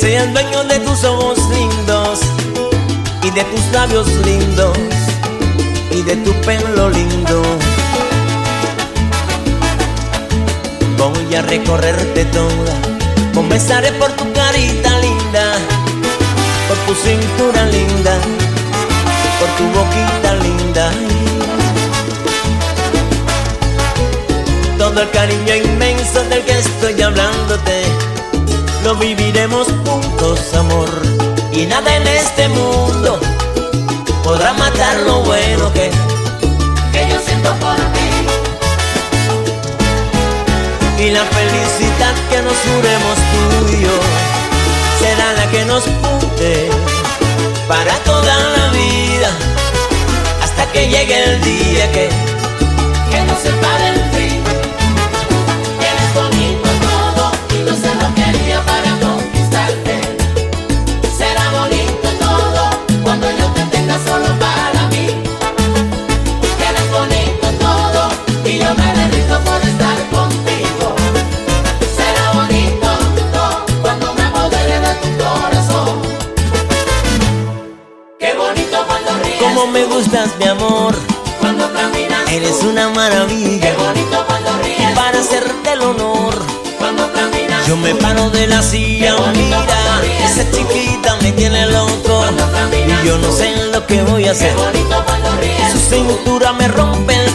sea el dueño de tus ojos lindos y de tus labios lindos y de tu pelo lindo. Voy a recorrerte toda, comenzaré por tu carita linda, por tu cintura linda, por tu boquita linda. Todo el cariño inmenso del que estoy hablándote, lo viviremos juntos, amor. Y nada en este mundo podrá matar lo bueno que, que yo siento por ti. Y la felicidad que nos juremos tú y yo será la que nos junte para toda la vida hasta que llegue el día que, como me gustas mi amor, Cuando caminas. eres una Qué maravilla bonito cuando ríes. para hacerte el honor. Cuando caminas. Yo me paro de la silla, mira, esa chiquita me tiene loco y yo no sé lo que voy a hacer. Qué bonito cuando ríes. Su cintura me rompe el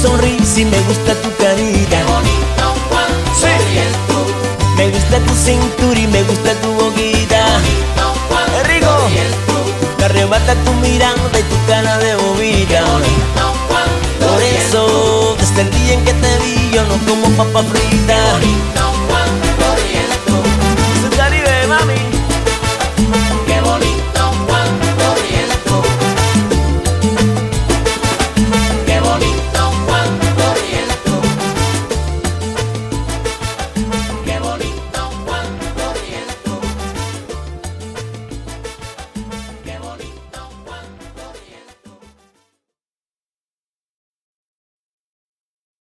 sonrisa y me gusta tu Qué carita. bonito cuando Sí. ríes tú. Me gusta tu cintura y me gusta tu boquita. Bonito cuando ¡Qué rico! tú. Me arrebata tu mirada y tu cara de bobita. Por eso, desde el día en que te vi, yo no como papa frita. Bonito